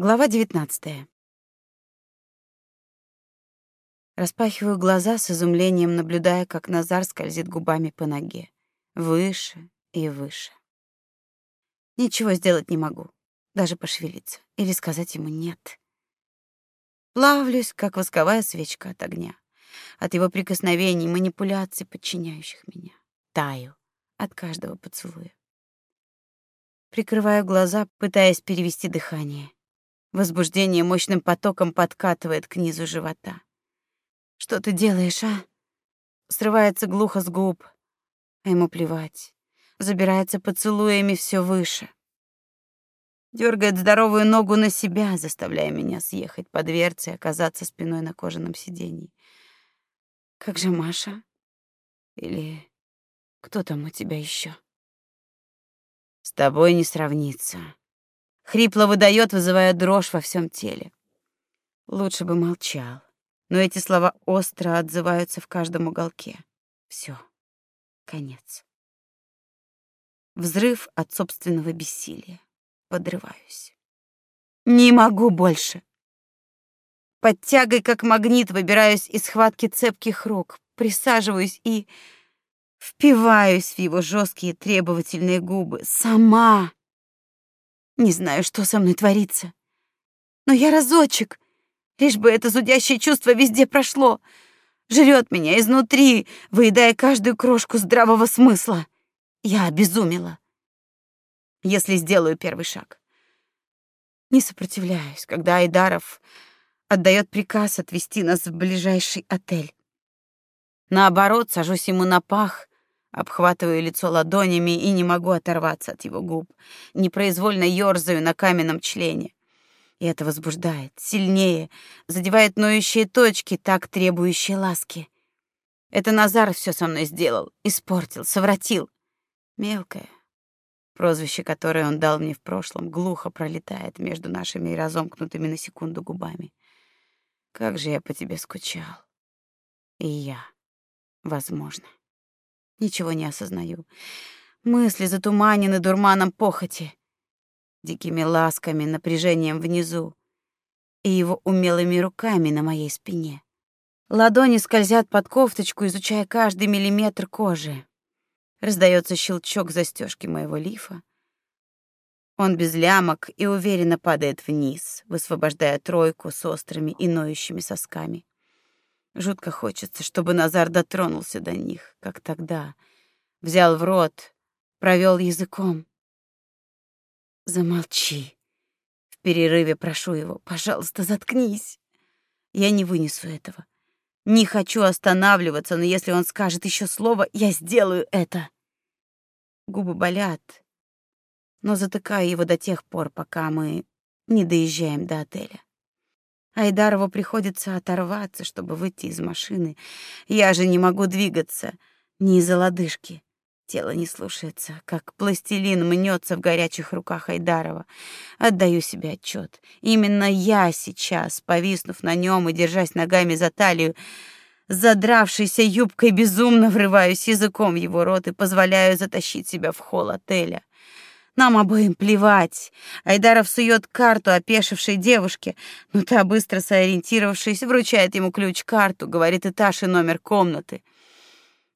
Глава 19. Распахиваю глаза с изумлением, наблюдая, как Назар скользит губами по ноге, выше и выше. Ничего сделать не могу, даже пошевелиться или сказать ему нет. Плавлюсь, как восковая свечка от огня, от его прикосновений, манипуляций, подчиняющих меня. Таю от каждого поцелуя. Прикрываю глаза, пытаясь перевести дыхание. Возбуждение мощным потоком подкатывает к низу живота. Что ты делаешь, а? Срывается глухо с губ. А ему плевать. Забирается поцелуями все выше. Дергает здоровую ногу на себя, заставляя меня съехать по дверце и оказаться спиной на кожаном сиденье. Как же Маша? Или кто там у тебя еще? С тобой не сравнится. Хрипло выдает, вызывая дрожь во всем теле. Лучше бы молчал, но эти слова остро отзываются в каждом уголке. Все, конец. Взрыв от собственного бессилия. Подрываюсь. Не могу больше. Под тягой, как магнит, выбираюсь из схватки цепких рук, присаживаюсь и впиваюсь в его жесткие требовательные губы. Сама. Не знаю, что со мной творится. Но я разочек, лишь бы это зудящее чувство везде прошло, жрет меня изнутри, выедая каждую крошку здравого смысла. Я обезумела. Если сделаю первый шаг. Не сопротивляюсь, когда Айдаров отдает приказ отвезти нас в ближайший отель. Наоборот, сажусь ему на пах Обхватываю лицо ладонями и не могу оторваться от его губ. Непроизвольно ёрзаю на каменном члене. И это возбуждает, сильнее, задевает ноющие точки, так требующие ласки. Это Назар все со мной сделал, испортил, совратил. Мелкое. Прозвище, которое он дал мне в прошлом, глухо пролетает между нашими разомкнутыми на секунду губами. Как же я по тебе скучал. И я, возможно. Ничего не осознаю. Мысли затуманены дурманом похоти, дикими ласками, напряжением внизу и его умелыми руками на моей спине. Ладони скользят под кофточку, изучая каждый миллиметр кожи. Раздается щелчок застежки моего лифа. Он без лямок и уверенно падает вниз, высвобождая тройку с острыми и ноющими сосками. Жутко хочется, чтобы Назар дотронулся до них, как тогда. Взял в рот, провел языком. Замолчи. В перерыве прошу его, пожалуйста, заткнись. Я не вынесу этого. Не хочу останавливаться, но если он скажет еще слово, я сделаю это. Губы болят, но затыкаю его до тех пор, пока мы не доезжаем до отеля. Айдарову приходится оторваться, чтобы выйти из машины. Я же не могу двигаться ни из-за лодыжки. Тело не слушается, как пластилин мнется в горячих руках Айдарова. Отдаю себе отчет. Именно я сейчас, повиснув на нем и держась ногами за талию, задравшейся юбкой безумно врываюсь языком в его рот и позволяю затащить себя в холл отеля. Нам обоим плевать. Айдаров сует карту опешившей девушке, но та, быстро сориентировавшись, вручает ему ключ-карту, говорит этаж и номер комнаты.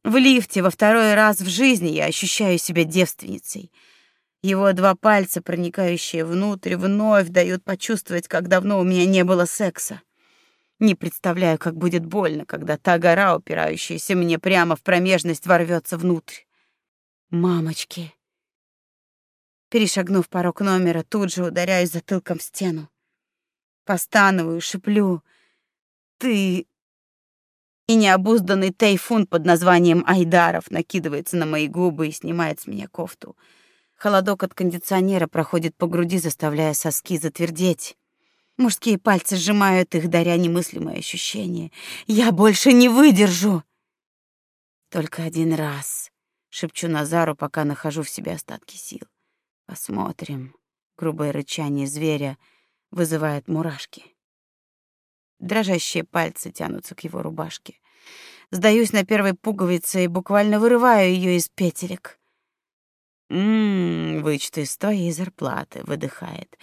В лифте во второй раз в жизни я ощущаю себя девственницей. Его два пальца, проникающие внутрь, вновь дают почувствовать, как давно у меня не было секса. Не представляю, как будет больно, когда та гора, упирающаяся мне прямо в промежность, ворвется внутрь. Мамочки, Перешагнув порог номера, тут же ударяюсь затылком в стену. Постановую, шиплю. Ты... И необузданный тайфун под названием Айдаров накидывается на мои губы и снимает с меня кофту. Холодок от кондиционера проходит по груди, заставляя соски затвердеть. Мужские пальцы сжимают их, даря немыслимое ощущение. Я больше не выдержу. Только один раз, шепчу Назару, пока нахожу в себе остатки сил. Посмотрим. Грубое рычание зверя вызывает мурашки. Дрожащие пальцы тянутся к его рубашке. Сдаюсь на первой пуговице и буквально вырываю ее из петелек. Мм, вычту из твоей зарплаты, выдыхает.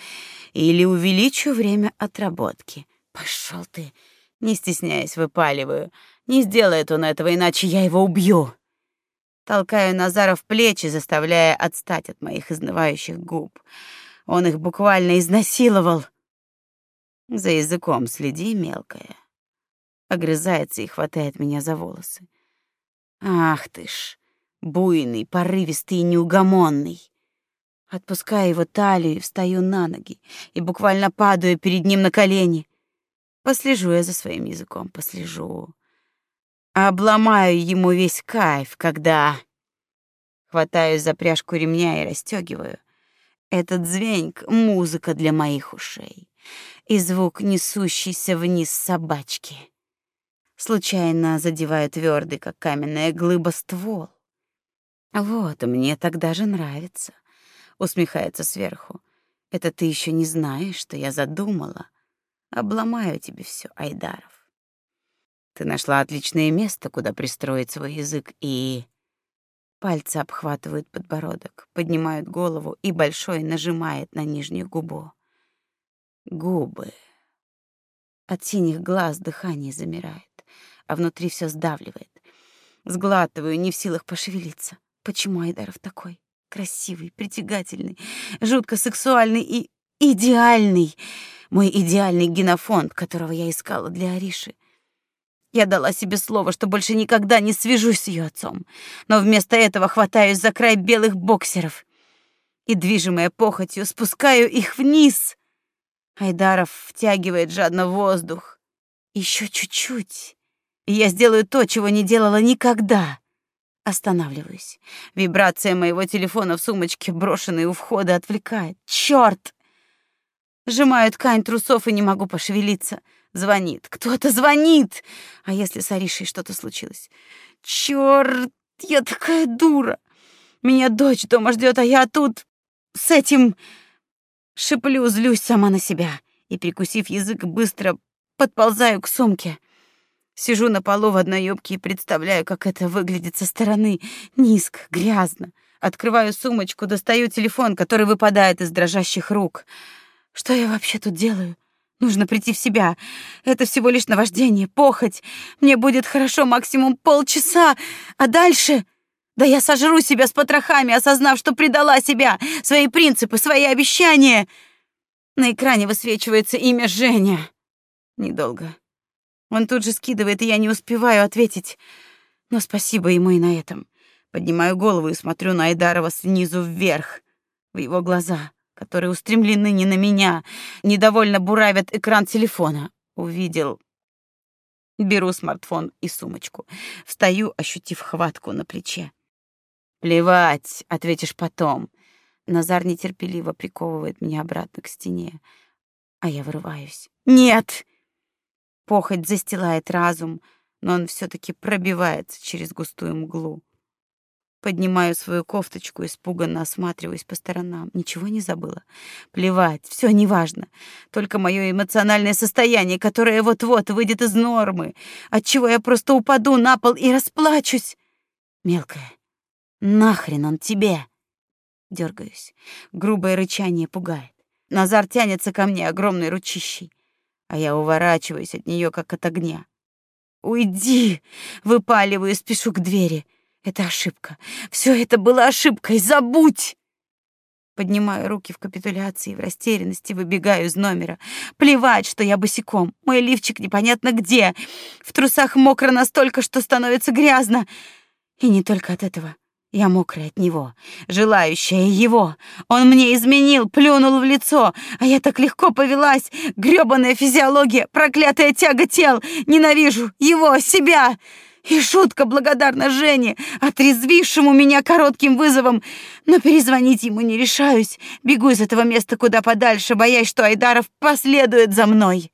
Или увеличу время отработки. Пошел ты, не стесняясь, выпаливаю. Не сделает он этого, иначе я его убью. Толкаю Назара в плечи, заставляя отстать от моих изнывающих губ. Он их буквально изнасиловал. За языком следи, мелкая. Огрызается и хватает меня за волосы. Ах ты ж, буйный, порывистый и неугомонный. Отпускаю его талию встаю на ноги, и буквально падаю перед ним на колени. Послежу я за своим языком, послежу обломаю ему весь кайф, когда хватаюсь за пряжку ремня и расстегиваю. Этот звеньк — музыка для моих ушей. И звук несущийся вниз собачки. Случайно задеваю твердый, как каменная глыба, ствол. Вот, мне так даже нравится. Усмехается сверху. Это ты еще не знаешь, что я задумала. Обломаю тебе все, Айдаров. Ты нашла отличное место, куда пристроить свой язык, и пальцы обхватывают подбородок, поднимают голову и большой нажимает на нижнюю губу. Губы. От синих глаз дыхание замирает, а внутри все сдавливает. Сглатываю, не в силах пошевелиться. Почему Айдаров такой? Красивый, притягательный, жутко сексуальный и идеальный. Мой идеальный генофонд, которого я искала для Ариши. Я дала себе слово, что больше никогда не свяжусь с ее отцом, но вместо этого хватаюсь за край белых боксеров и, движимая похотью, спускаю их вниз. Айдаров втягивает жадно воздух. Еще чуть-чуть, и я сделаю то, чего не делала никогда. Останавливаюсь. Вибрация моего телефона в сумочке, брошенной у входа, отвлекает. Черт! Сжимаю ткань трусов и не могу пошевелиться. Звонит. Кто-то звонит. А если с Аришей что-то случилось? Чёрт, я такая дура. Меня дочь дома ждет, а я тут с этим шиплю, злюсь сама на себя и, прикусив язык, быстро подползаю к сумке. Сижу на полу в одной юбке и представляю, как это выглядит со стороны. Низко, грязно. Открываю сумочку, достаю телефон, который выпадает из дрожащих рук. Что я вообще тут делаю? Нужно прийти в себя. Это всего лишь наваждение, похоть. Мне будет хорошо максимум полчаса, а дальше... Да я сожру себя с потрохами, осознав, что предала себя, свои принципы, свои обещания. На экране высвечивается имя Женя. Недолго. Он тут же скидывает, и я не успеваю ответить. Но спасибо ему и на этом. Поднимаю голову и смотрю на Айдарова снизу вверх, в его глаза которые устремлены не на меня, недовольно буравят экран телефона. Увидел. Беру смартфон и сумочку. Встаю, ощутив хватку на плече. Плевать, ответишь потом. Назар нетерпеливо приковывает меня обратно к стене, а я вырываюсь. Нет. Похоть застилает разум, но он все таки пробивается через густую мглу. Поднимаю свою кофточку, испуганно осматриваюсь по сторонам. Ничего не забыла. Плевать, все неважно. Только мое эмоциональное состояние, которое вот-вот выйдет из нормы, от чего я просто упаду на пол и расплачусь. Мелкая, нахрен он тебе? Дергаюсь. Грубое рычание пугает. Назар тянется ко мне огромной ручищей, а я уворачиваюсь от нее как от огня. Уйди, выпаливаю, спешу к двери. Это ошибка. Все это было ошибкой. Забудь. Поднимаю руки в капитуляции, в растерянности выбегаю из номера. Плевать, что я босиком. Мой лифчик непонятно где. В трусах мокро настолько, что становится грязно. И не только от этого. Я мокрая от него, желающая его. Он мне изменил, плюнул в лицо, а я так легко повелась. Грёбаная физиология, проклятая тяга тел. Ненавижу его, себя. И шутка благодарна Жене, отрезвившему меня коротким вызовом, но перезвонить ему не решаюсь. Бегу из этого места куда подальше, боясь, что Айдаров последует за мной.